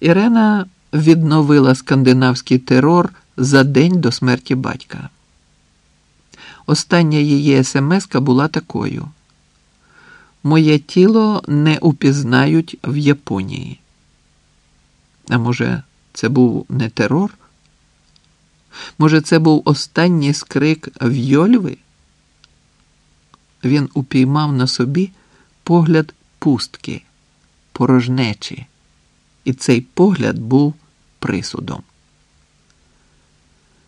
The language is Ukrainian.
Ірена відновила скандинавський терор за день до смерті батька. Остання її смска була такою: Моє тіло не упізнають в Японії. А може, це був не терор? Може, це був останній скрик Вйольви? Він упіймав на собі погляд пустки, порожнечі, і цей погляд був присудом.